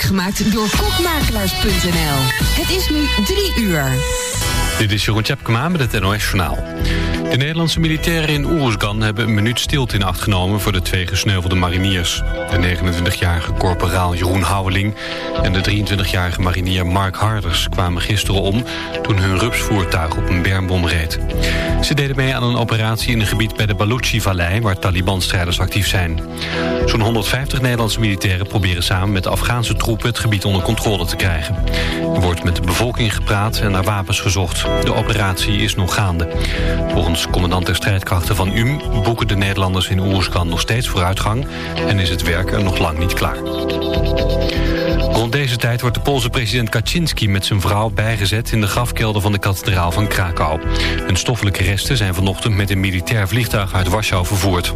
gemaakt door kokmakelaars.nl. Het is nu drie uur. Dit is Jeroen Tjepkema met het NOS Journaal. De Nederlandse militairen in Oeruzgan hebben een minuut stilte in acht genomen... voor de twee gesneuvelde mariniers. De 29-jarige corporaal Jeroen Houweling... en de 23-jarige marinier Mark Harders kwamen gisteren om... toen hun rupsvoertuig op een bermbom reed. Ze deden mee aan een operatie in een gebied bij de Baluchi-vallei... waar Taliban-strijders actief zijn. Zo'n 150 Nederlandse militairen proberen samen met de Afghaanse troepen... het gebied onder controle te krijgen. Er wordt met de bevolking gepraat en naar wapens gezocht. De operatie is nog gaande. Volgens commandant der strijdkrachten van UM... boeken de Nederlanders in Oeruzgan nog steeds vooruitgang... en is het werk er nog lang niet klaar. Rond deze tijd wordt de Poolse president Kaczynski met zijn vrouw bijgezet... in de grafkelder van de kathedraal van Krakau. Hun stoffelijke resten zijn vanochtend met een militair vliegtuig uit Warschau vervoerd.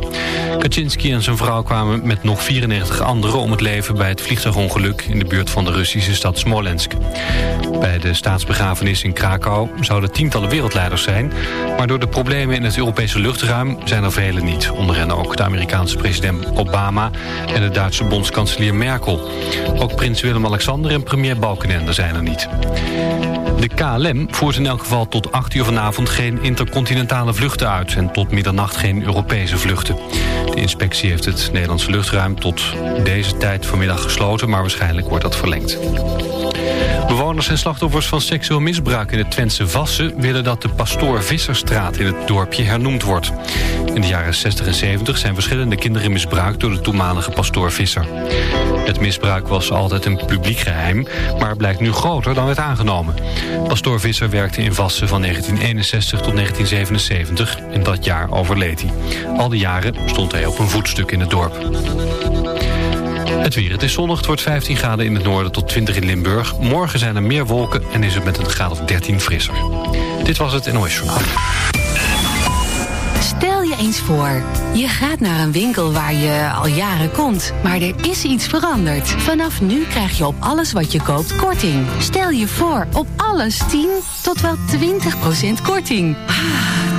Kaczynski en zijn vrouw kwamen met nog 94 anderen om het leven... bij het vliegtuigongeluk in de buurt van de Russische stad Smolensk. Bij de staatsbegrafenis in Krakau zouden tientallen wereldleiders zijn... maar door de problemen in het Europese luchtruim zijn er velen niet. Onder hen ook de Amerikaanse president Obama en de Duitse bondskanselier Merkel. Ook prins Willem-Alexander en premier Balkenende zijn er niet. De KLM voert in elk geval tot 8 uur vanavond geen intercontinentale vluchten uit... en tot middernacht geen Europese vluchten. De inspectie heeft het Nederlandse luchtruim tot deze tijd vanmiddag gesloten... maar waarschijnlijk wordt dat verlengd. Bewoners en slachtoffers van seksueel misbruik in het Twentse Vassen... willen dat de Pastoor Visserstraat in het dorpje hernoemd wordt. In de jaren 60 en 70 zijn verschillende kinderen misbruikt... door de toenmalige pastoor Visser. Het misbruik was altijd een publiek geheim... maar blijkt nu groter dan werd aangenomen. Pastoor Visser werkte in Vassen van 1961 tot 1977. In dat jaar overleed hij. Al die jaren stond hij op een voetstuk in het dorp. Het weer. Het is zonnig. Het wordt 15 graden in het noorden tot 20 in Limburg. Morgen zijn er meer wolken en is het met een graad of 13 frisser. Dit was het NOS Journaal. Stel je eens voor, je gaat naar een winkel waar je al jaren komt, maar er is iets veranderd. Vanaf nu krijg je op alles wat je koopt korting. Stel je voor, op alles 10 tot wel 20% korting. Ah,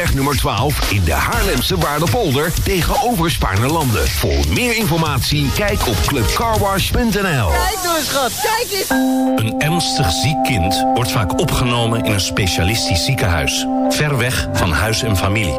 Lelyweg nummer 12 in de Haarlemse Waardepolder tegenover Spaarnerlanden. Voor meer informatie kijk op clubcarwash.nl. Kijk eens schat, kijk eens. Een ernstig ziek kind wordt vaak opgenomen in een specialistisch ziekenhuis. Ver weg van huis en familie.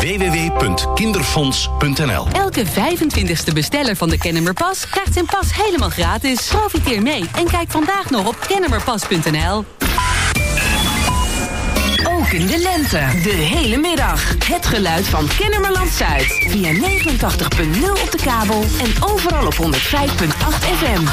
www.kinderfonds.nl Elke 25ste besteller van de Kennemerpas krijgt zijn pas helemaal gratis. Profiteer mee en kijk vandaag nog op kennemerpas.nl. Ook in de lente. De hele middag. Het geluid van Kennemerland Zuid. Via 89.0 op de kabel en overal op 105.8 FM.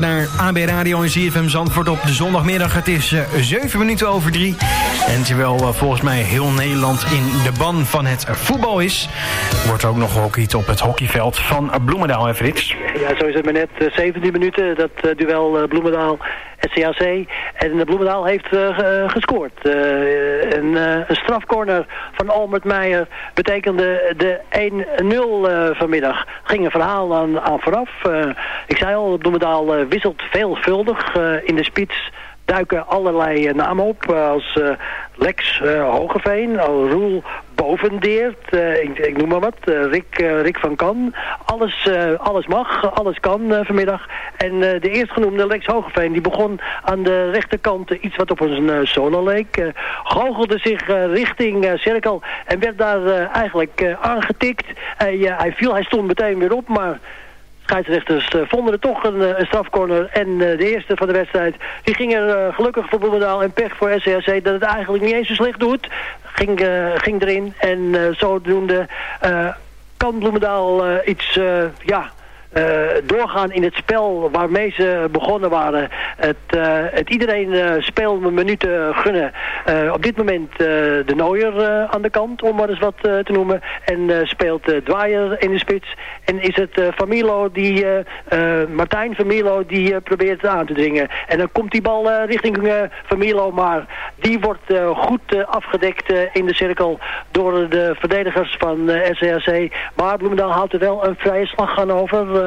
Naar AB Radio en CFM Zandvoort op de zondagmiddag. Het is uh, 7 minuten over 3. En terwijl uh, volgens mij heel Nederland in de ban van het voetbal is... wordt ook nog gehockeyd op het hockeyveld van Bloemendaal en Frits. Ja, zo is het maar net. 17 minuten, dat duel Bloemendaal SCAC. En Bloemendaal heeft uh, gescoord. Uh, een, een, strafcorner van Albert Meijer betekende de 1-0 vanmiddag. Ging een verhaal aan, aan vooraf. ik zei al, Bloemendaal wisselt veelvuldig in de spits duiken allerlei namen op. als Lex Hogeveen, Roel Bovendeert, ik, ik, noem maar wat, Rick, Rick van Kan. Alles, alles mag, alles kan vanmiddag. En de eerstgenoemde Lex Hogeveen, die begon aan de rechterkant iets wat op een solo leek. goochelde zich richting cirkel en werd daar eigenlijk aangetikt. Hij, hij viel, hij stond meteen weer op, maar scheidsrechters uh, vonden er toch een, een strafcorner. En uh, de eerste van de wedstrijd, die ging er gelukkig voor Bloemendaal en pech voor SCRC dat het eigenlijk niet eens zo slecht doet. Ging, ging erin en zodoende kan Bloemendaal iets, ja, uh, doorgaan in het spel waarmee ze begonnen waren. Het, uh, het iedereen uh, speel minuten gunnen. op dit moment de Nooier aan de kant, om maar eens wat te noemen. En speelt Dwyer in de spits. En is het Familo die, Martijn Familo die probeert aan te dringen. En dan komt die bal richting Familo, maar die wordt goed afgedekt in de cirkel door de verdedigers van SCRC. Maar Bloemendaal haalt er wel een vrije slag aan over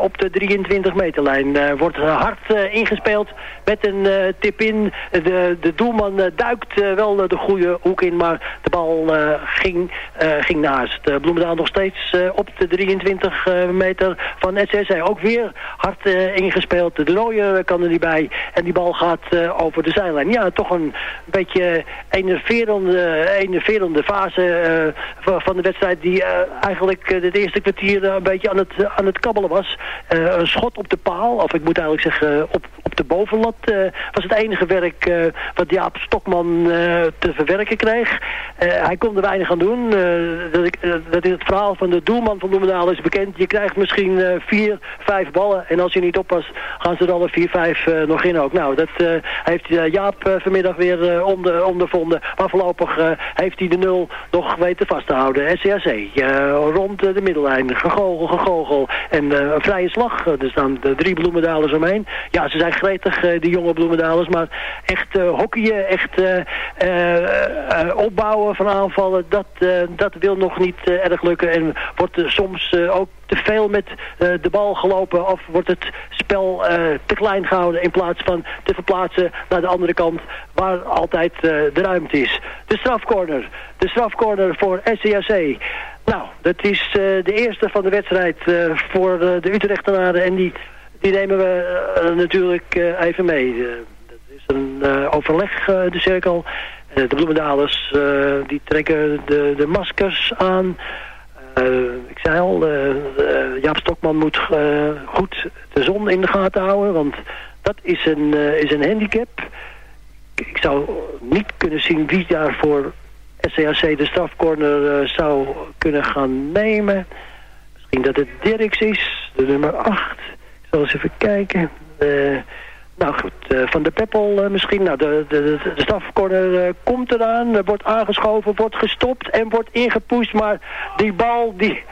op de 23 meterlijn. Uh, wordt hard ingespeeld met een tip in. De, de doelman duikt wel de goede hoek in, maar de bal ging, ging naast. Bloemendaal nog steeds op de 23 meter van SSC. Ook weer hard ingespeeld. De rode kan er niet bij. En die bal gaat over de zijlijn. Ja, toch een beetje enerverende, enerverende fase van de wedstrijd die eigenlijk het eerste kwartier een beetje aan het, aan het kabbelen was. Uh, een schot op de paal, of ik moet eigenlijk zeggen op, op de bovenlat, uh, was het enige werk wat Jaap Stokman te verwerken kreeg. hij kon er weinig aan doen. dat, ik, dat is het verhaal van de doelman van Bloemendaal is bekend. Je krijgt misschien vier, vijf ballen en als je niet oppast gaan ze er alle vier, vijf nog in ook. Nou, dat heeft Jaap vanmiddag weer onder, ondervonden. Maar voorlopig heeft hij de nul nog weten vast te houden. SCAC rond de middellijn, gegogel, gegogel. En uh, een vrije slag. er staan de drie bloemendalers omheen. Ja, ze zijn gretig, die jonge bloemendalers. Maar echt hockeyen, echt opbouwen van aanvallen, dat, dat wil nog niet erg lukken. En wordt soms ook te veel met de bal gelopen of wordt het spel te klein gehouden in plaats van te verplaatsen naar de andere kant waar altijd de ruimte is. De strafcorner. De strafcorner voor SCAC. Nou, dat is uh, de eerste van de wedstrijd uh, voor uh, de Utrechtenaren en die, die nemen we natuurlijk even mee. dat is een overleg, de cirkel. de Bloemendalers die trekken de, de maskers aan. ik zei al, Jaap Stokman moet goed de zon in de gaten houden, want dat is een, is een handicap. Ik zou niet kunnen zien wie daarvoor SCAC de strafcorner uh, zou kunnen gaan nemen. Misschien dat het Dirks is, de nummer 8. Ik zal eens even kijken. Nou goed, uh, Van de Peppel misschien. Nou, de, de, de strafcorner komt eraan, wordt aangeschoven, wordt gestopt en wordt ingepusht. Maar die bal, die,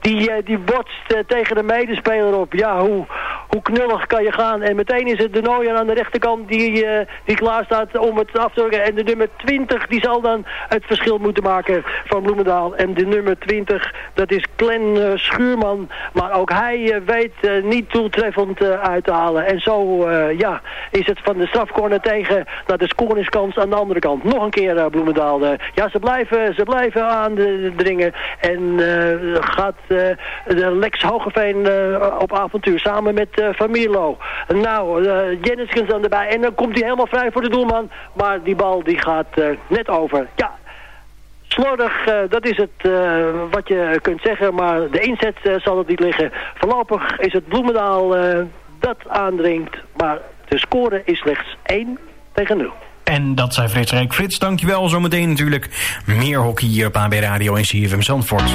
die, die botst tegen de medespeler op. Ja, hoe, hoe knullig kan je gaan. En meteen is het de Nooier aan de rechterkant die, die klaar staat om het af te drukken. En de nummer 20 die zal dan het verschil moeten maken van Bloemendaal. En de nummer 20 dat is Glenn Schuurman. Maar ook hij weet niet doeltreffend uit te halen. En zo ja, is het van de strafcorner tegen naar de scoringskans aan de andere kant. Nog een keer Bloemendaal. ja, ze blijven, ze blijven aandringen. En gaat de Lex Hogeveen op avontuur samen met uh, van Milo. Nou, uh, Jenniskens dan erbij. En dan komt hij helemaal vrij voor de doelman. Maar die bal die gaat uh, net over. Ja, slordig, uh, dat is het uh, wat je kunt zeggen. Maar de inzet uh, zal het niet liggen. Voorlopig is het Bloemendaal dat aandringt. Maar de score is slechts 1 tegen 0. En dat zei Frits Rijk. Frits, dankjewel. Zometeen natuurlijk meer hockey hier op AB Radio en CFM Zandvoort.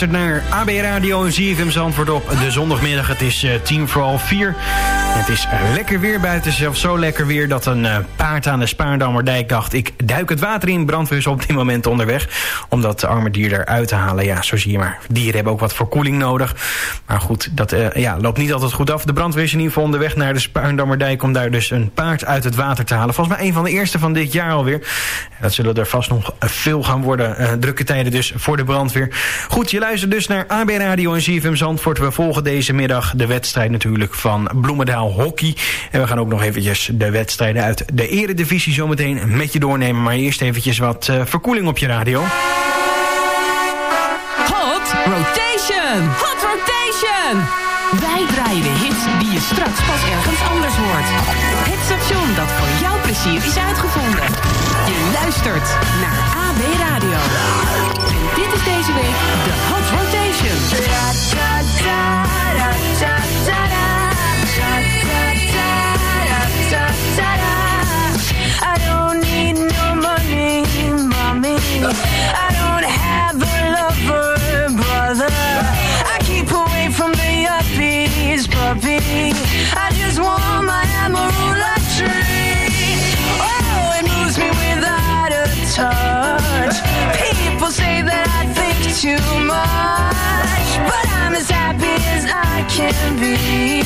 Luistert naar AB Radio en ZFM Zandvoort op de zondagmiddag. Het is uh, tien voor half vier. Het is lekker weer buiten, zelfs zo lekker weer dat een uh, paard aan de Spaardammerdijk dacht... ik duik het water in, brandweer is op dit moment onderweg... om dat arme dier eruit te halen. Ja, zo zie je maar. Dieren hebben ook wat verkoeling nodig. Maar goed, dat uh, ja, loopt niet altijd goed af. De brandweer is in ieder geval onderweg naar de Spaardammerdijk... om daar dus een paard uit het water te halen. Volgens mij een van de eerste van dit jaar alweer. Dat zullen er vast nog veel gaan worden. drukke tijden dus voor de brandweer. Goed, je luistert dus naar AB Radio en ZFM Zandvoort. We volgen deze middag de wedstrijd natuurlijk van Bloemendaal Hockey. En we gaan ook nog eventjes de wedstrijden uit de eredivisie zometeen met je doornemen. Maar eerst eventjes wat uh, verkoeling op je radio. Hot Rotation! Hot Rotation! Wij draaien de hits die je straks pas ergens anders hoort. Het station dat voor jouw plezier is uitgevonden. Je luistert naar AB Radio. En dit is deze week de Hot Rotation. Too much, but I'm as happy as I can be.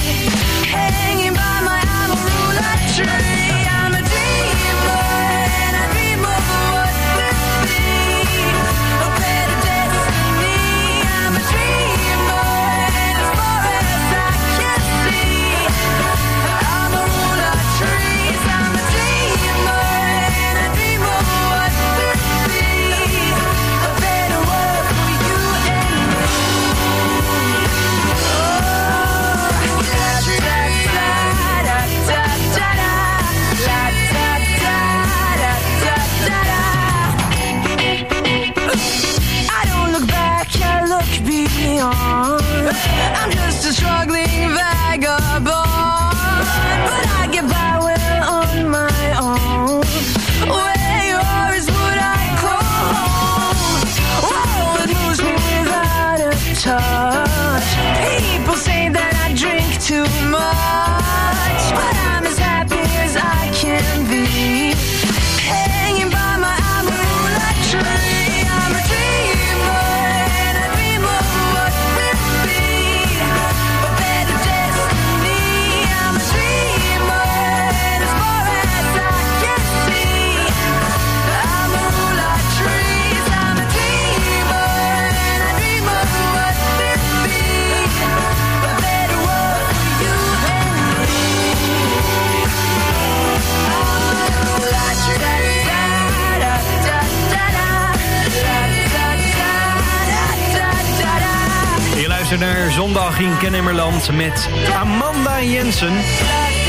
Zondag in Kennemerland met Amanda Jensen.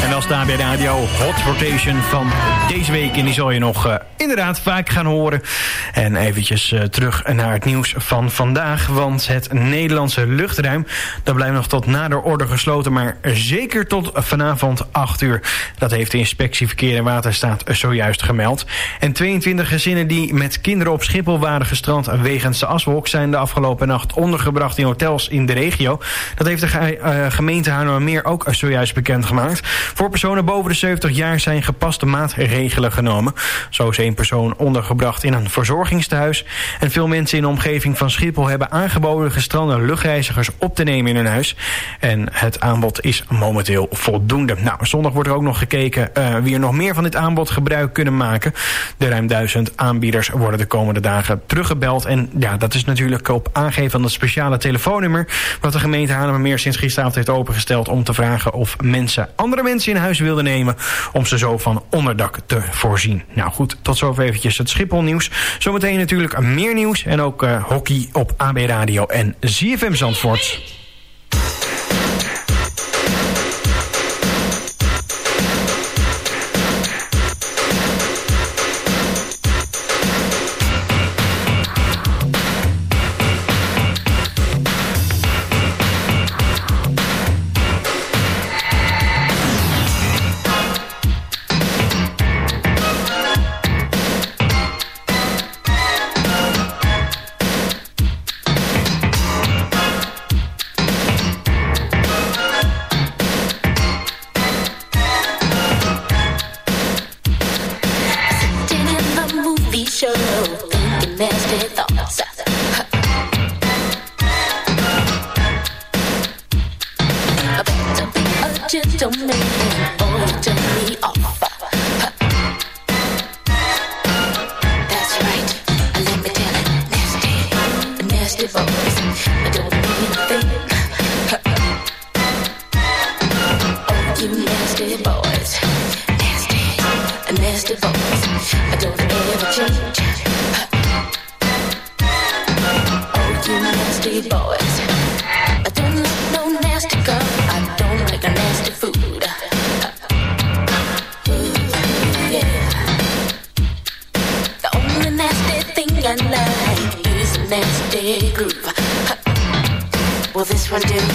En is daar bij Radio Hot Rotation van deze week. En die zal je nog uh, inderdaad vaak gaan horen. En eventjes uh, terug naar het nieuws van vandaag. Want het Nederlandse luchtruim... dat blijft nog tot nader orde gesloten... maar zeker tot vanavond 8 uur. Dat heeft de inspectie Verkeer en Waterstaat zojuist gemeld. En 22 gezinnen die met kinderen op Schiphol waren gestrand... wegens de aswolk zijn de afgelopen nacht ondergebracht in hotels in de regio. Dat heeft de ge uh, gemeente Haarlemmermeer ook zojuist bekendgemaakt. Voor personen boven de 70 jaar zijn gepaste maatregelen genomen. Zo is één persoon ondergebracht in een En veel mensen in de omgeving van Schiphol hebben aangeboden gestrande luchtreizigers op te nemen in hun huis. En het aanbod is momenteel voldoende. Nou, zondag wordt er ook nog gekeken uh, wie er nog meer van dit aanbod gebruik kunnen maken. De ruim duizend aanbieders worden de komende dagen teruggebeld. En ja, dat is natuurlijk op aangeven van het speciale telefoonnummer... wat de gemeente Haarlemmermeer sinds gisteravond heeft opengesteld... om te vragen of mensen, andere mensen in huis wilden nemen... om ze zo van onderdak te voorzien. Nou goed, tot zover eventjes het Schiphol nieuws. Zometeen natuurlijk meer nieuws en ook uh, hockey op AB Radio en ZFM Zandvoort. Next day groove. Will this one do?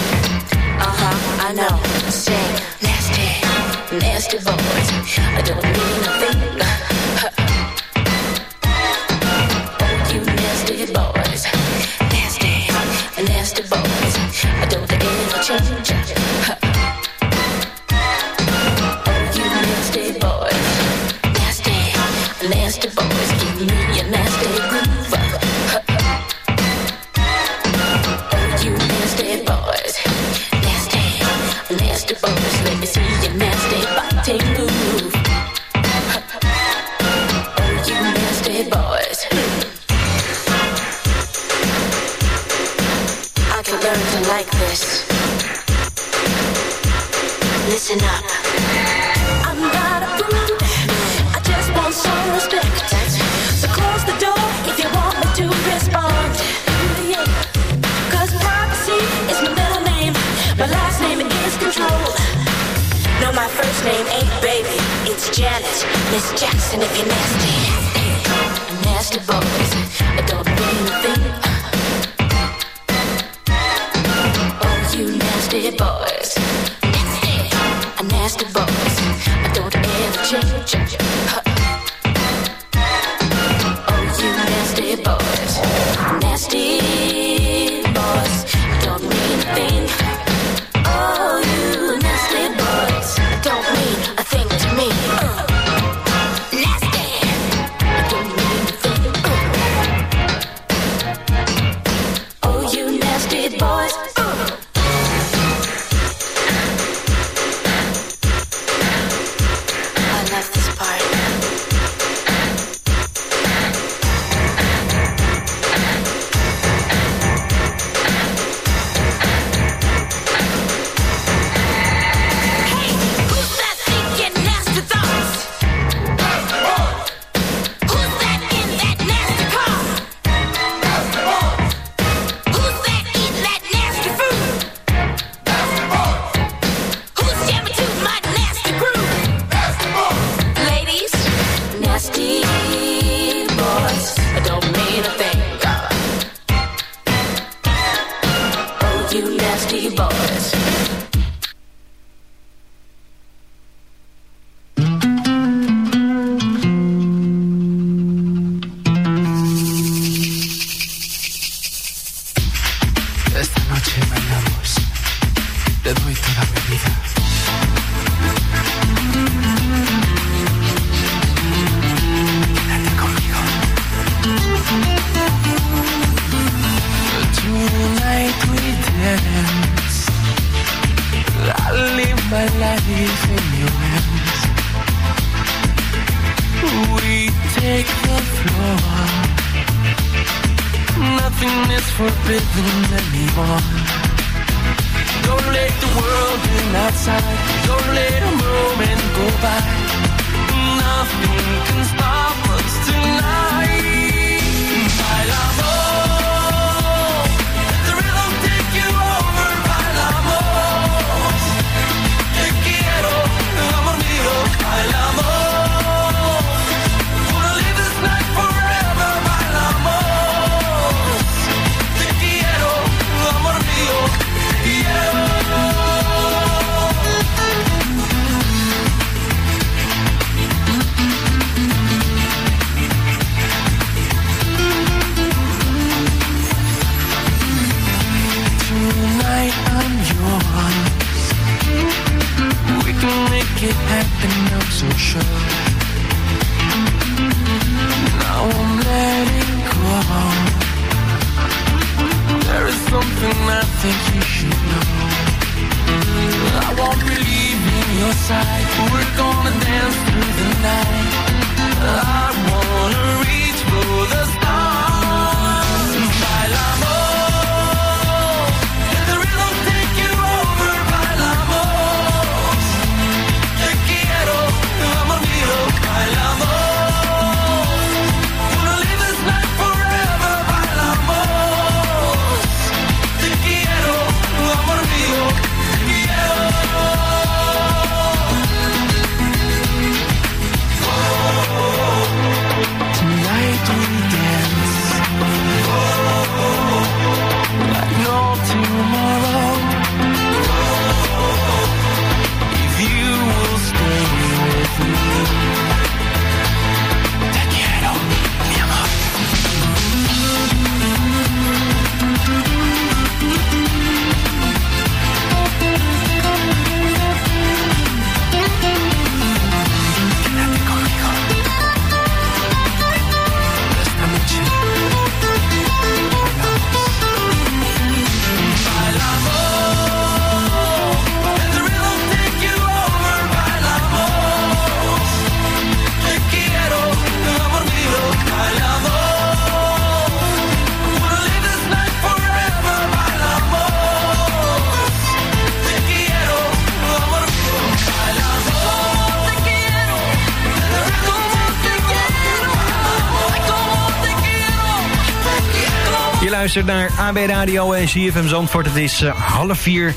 Luistert naar AB Radio en CFM Zandvoort. Het is eh, half vier.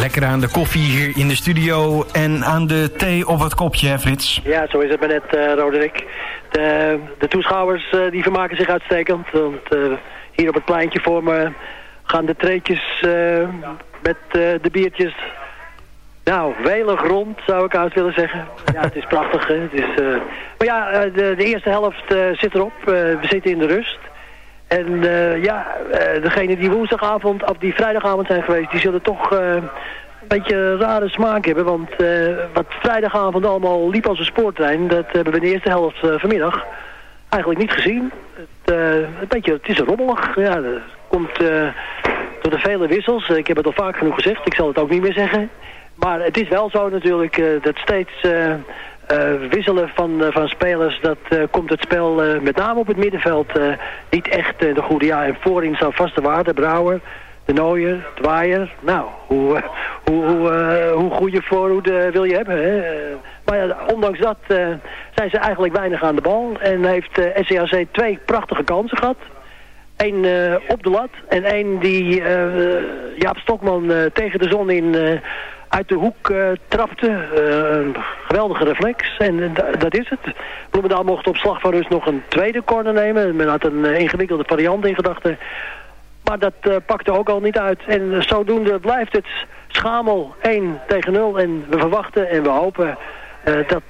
Lekker aan de koffie hier in de studio en aan de thee op het kopje, hè Frits? Ja, zo is het maar net, eh, Roderick. De, de toeschouwers eh, die vermaken zich uitstekend. Want hier op het pleintje voor me gaan de treetjes met de biertjes... Nou, welig rond zou ik uit willen zeggen. Ja, het is prachtig. Het is, Maar ja, de, de eerste helft zit erop. We zitten in de rust. En eh, ja, eh degenen die woensdagavond of die vrijdagavond zijn geweest... die zullen toch eh, een beetje rare smaak hebben. Want wat vrijdagavond allemaal liep als een spoortrein... dat hebben we in de eerste helft vanmiddag eigenlijk niet gezien. Het, een beetje, het is rommelig. Ja, dat komt door de vele wissels. Ik heb het al vaak genoeg gezegd. Ik zal het ook niet meer zeggen. Maar het is wel zo natuurlijk dat steeds wisselen van, eh, van spelers... dat eh, komt het spel eh, met name op het middenveld eh, niet echt eh, de goede ja. En voorin staan vaste waarden. Brouwer, de Nooier, Dwaaier. Nou, hoe, eh, hoe, hoe, eh, hoe goede voorhoed eh, wil je hebben? Hè? Eh, maar ja, ondanks dat eh, zijn ze eigenlijk weinig aan de bal. En heeft eh SCAC twee prachtige kansen gehad. Eén eh, op de lat en één die eh, Jaap Stokman eh, tegen de zon in eh, uit de hoek eh, trapte. Eh, een geweldige reflex en eh, da- dat is het. Bloemendaal mocht op slag van rust nog een tweede corner nemen. Men had een ingewikkelde variant in gedachten. Maar dat pakte ook al niet uit. En zodoende blijft het schamel 1 tegen 0. En we verwachten en we hopen dat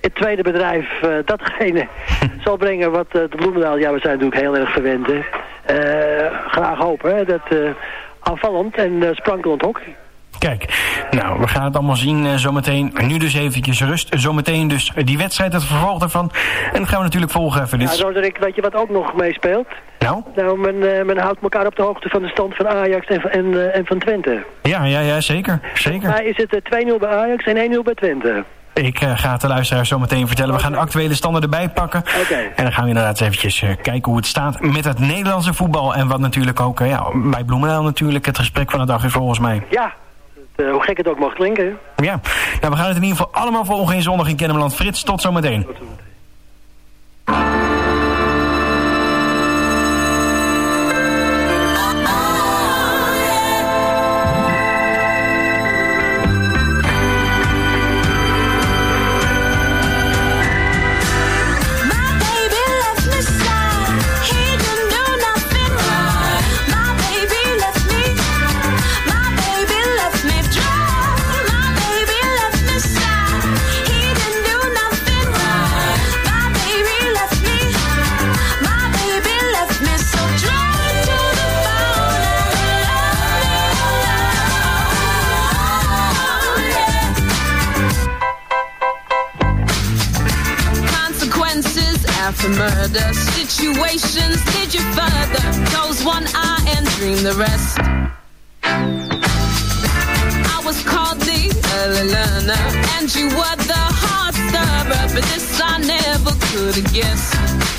het tweede bedrijf datgene zal brengen wat eh, de Bloemendaal... Ja, we zijn natuurlijk heel erg verwend. hè. Graag hopen hè, dat aanvallend en sprankelend hockey. Kijk, nou, we gaan het allemaal zien eh, zometeen. Nu dus eventjes rust. Zometeen dus die wedstrijd, het vervolg daarvan. En dat gaan we natuurlijk volgen, even Ja, dit. Roderick, weet je wat ook nog meespeelt? Nou? Nou, men, eh, men houdt elkaar op de hoogte van de stand van Ajax en, van- en, eh, en van Twente. Ja, ja, ja, zeker. Zeker. Maar is het eh, 2-0 bij Ajax en 1-0 bij Twente? Ik ga het de luisteraars zo meteen vertellen. We gaan de actuele standen erbij pakken. Oké. En dan gaan we inderdaad eens eventjes eh, kijken hoe het staat met het Nederlandse voetbal. En wat natuurlijk ook ja, bij Bloemendaal natuurlijk het gesprek van de dag is volgens mij. Ja, eh, hoe gek het ook mag klinken. Ja, nou, we gaan het in ieder geval allemaal volgen in zondag in Kennemerland. Frits, tot zometeen. My After murder. Situations did you further? Close one eye and dream the rest. I was called the early winner, and you were the heart stirrer. But this I never could have guessed.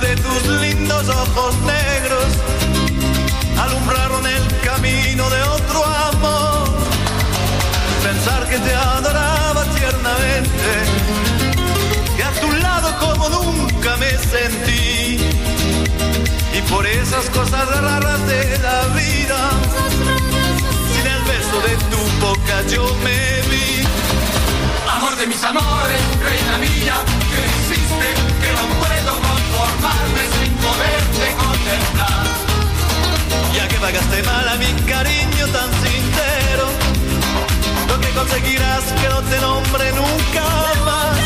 De tus lindos ojos negros alumbraron el camino de otro amor. Pensar que te adoraba tiernamente, que a tu lado como nunca me sentí. Y por esas cosas raras de la vida, sin el beso de tu boca yo me vi. Amor de mis amores, reina mía, que hiciste que no puedo conformarme sin poderte contemplar. Ya que pagaste mal a mi cariño tan sincero, lo que conseguirás que no te nombre nunca más.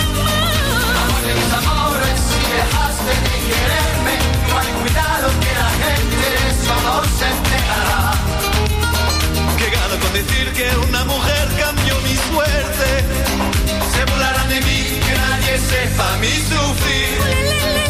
Amor de mis amores, si dejaste de quererme, no hay cuidado que la gente de eso no se enterará. Que gano con decir que una mujer cambió mi suerte. Se burlarán de mí, que nadie sepa mi sufrir.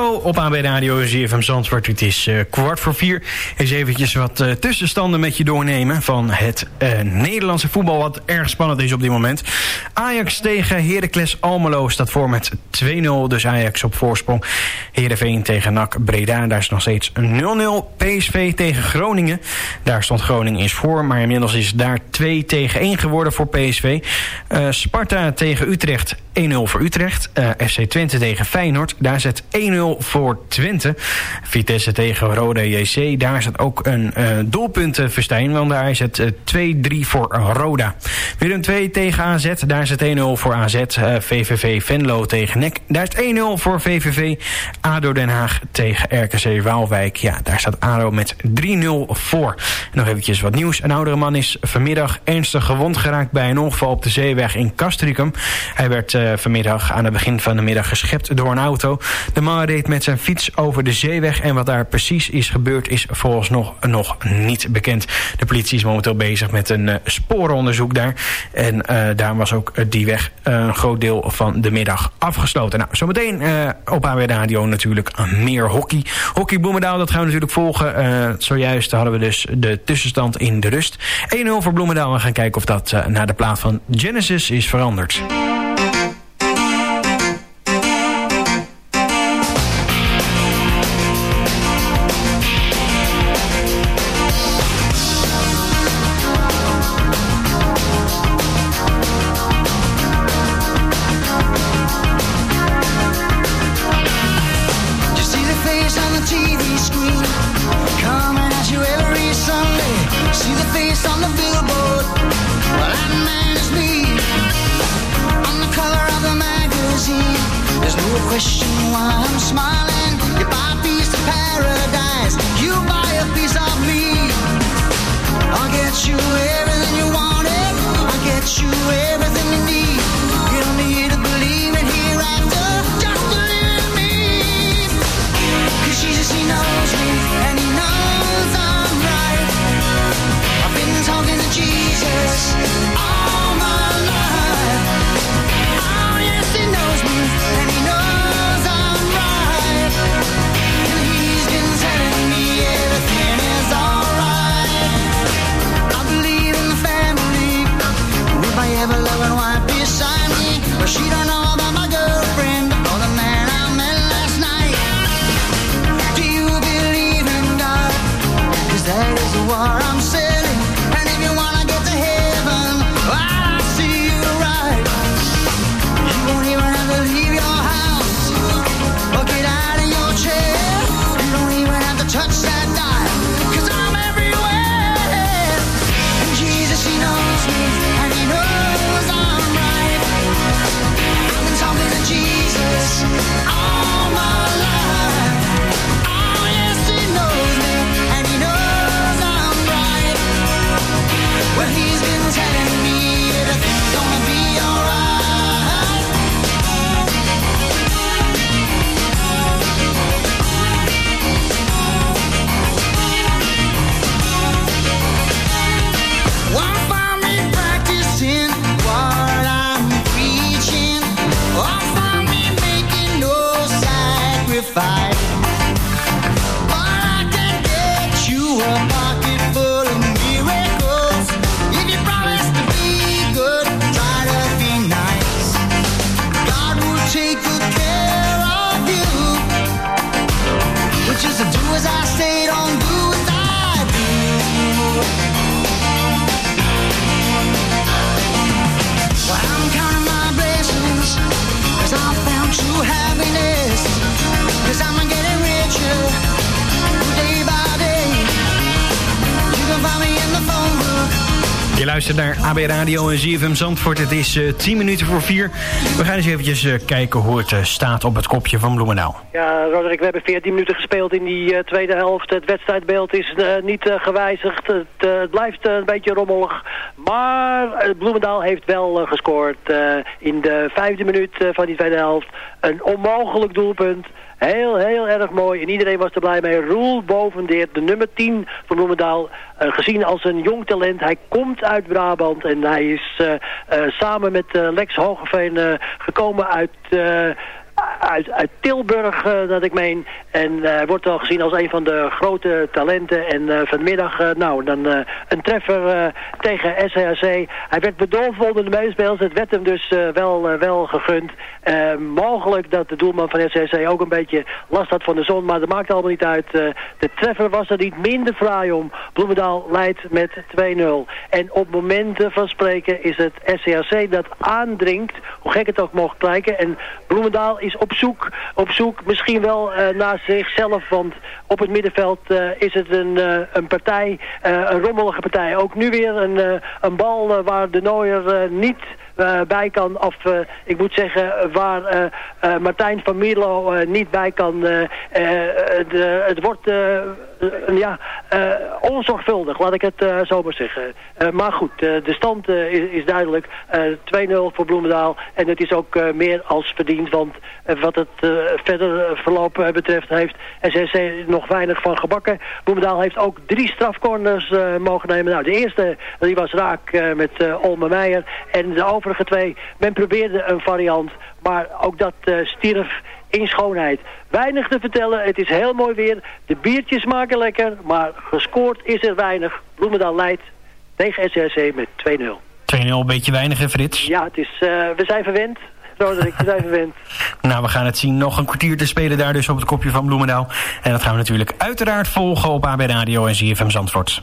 Op AB Radio ZFM Zandvoort. Het is eh, kwart voor vier. Eens eventjes wat eh, tussenstanden met je doornemen... van het eh, Nederlandse voetbal wat erg spannend is op dit moment. Ajax tegen Heracles Almelo staat voor met 2-0. Dus Ajax op voorsprong. Heerenveen tegen NAC Breda. Daar is nog steeds 0-0. PSV tegen Groningen. Daar stond Groningen eens voor. Maar inmiddels is daar 2 tegen 1 geworden voor PSV. Sparta tegen Utrecht 1-0 voor Utrecht. FC Twente tegen Feyenoord. Daar zit 1-0 voor Twente. Vitesse tegen Rode JC. Daar zit ook een uh, doelpuntenverstijn. Want daar is het uh, 2-3 voor Roda. Willem 2 tegen AZ. Daar zit 1-0 voor AZ. Uh, VVV Venlo tegen NEC. Daar is 1-0 voor VVV. ADO Den Haag tegen RKC Waalwijk. Ja, daar staat ADO met 3-0 voor. Nog eventjes wat nieuws. Een oudere man is vanmiddag ernstig gewond geraakt bij een ongeval op de zeeweg in Castricum. Hij werd vanmiddag aan het begin van de middag geschept door een auto. De man reed met zijn fiets over de zeeweg en wat daar precies is gebeurd is volgens nog, nog niet bekend. De politie is momenteel bezig met een uh, sporenonderzoek daar. En uh, daar was ook die weg een groot deel van de middag afgesloten. Nou, zometeen op AW Radio natuurlijk meer hockey. Hockey Bloemendaal, dat gaan we natuurlijk volgen. zojuist hadden we dus de tussenstand in de rust. 1-0 voor Bloemendaal. We gaan kijken of dat naar de plaat van Genesis is veranderd. Je luistert naar AB Radio en ZFM Zandvoort. Het is eh 10 minuten voor 4. We gaan eens eventjes eh, kijken hoe het eh, staat op het kopje van Bloemendaal. Ja, Roderick, we hebben 14 minuten gespeeld in die tweede helft. Het wedstrijdbeeld is niet gewijzigd. Het, blijft een beetje rommelig. Maar Bloemendaal heeft wel gescoord in de vijfde minuut van die tweede helft. Een onmogelijk doelpunt. Heel, heel erg mooi. En iedereen was er blij mee. Roel Bovendeert, de nummer 10 van Bloemendaal. eh, gezien als een jong talent. Hij komt uit Brabant. En hij is eh, eh, samen met Lex Hogeveen gekomen uit... uit, Tilburg, eh, dat ik meen. En eh, wordt al gezien als een van de grote talenten. En eh, vanmiddag, nou, dan een treffer tegen SHC. Hij werd bedolven onder de medespelers. Het werd hem dus wel, wel gegund. Mogelijk dat de doelman van SHC ook een beetje last had van de zon. Maar dat maakt allemaal niet uit. De treffer was er niet minder fraai om. Bloemendaal leidt met 2-0. En op momenten van spreken is het SCAC dat aandringt. Hoe gek het ook mocht lijken. En Bloemendaal is op zoek, op zoek misschien wel eh, naar zichzelf. Want op het middenveld eh, is het een, eh, een partij, een rommelige partij. Ook nu weer een, een bal waar de Nooier niet bij kan. Of eh, ik moet zeggen waar eh, eh, Martijn van Mierlo eh, niet bij kan. eh, eh, de, het wordt eh, eh, ja, eh, onzorgvuldig, laat ik het eh, zo maar zeggen. Eh, maar goed, eh, de stand eh, is, is duidelijk. Eh, 2-0 voor Bloemendaal. En het is ook eh, meer als verdiend. Want eh, wat het eh, verder verloop eh, betreft heeft SSC nog weinig van gebakken. Bloemendaal heeft ook drie strafcorners eh, mogen nemen. Nou, de eerste die was raak eh, met eh Olme Meijer. En de overige twee, men probeerde een variant. Maar ook dat eh, stierf in schoonheid. Weinig te vertellen, het is heel mooi weer. De biertjes maken lekker, maar gescoord is er weinig. Bloemendaal leidt tegen SRC met 2-0. 2-0, een beetje weinig hè Frits? Ja, het is, eh, we zijn verwend. Roderick, we zijn verwend. Nou, we gaan het zien. Nog een kwartier te spelen daar dus op het kopje van Bloemendaal. En dat gaan we natuurlijk uiteraard volgen op AB Radio en ZFM Zandvoort.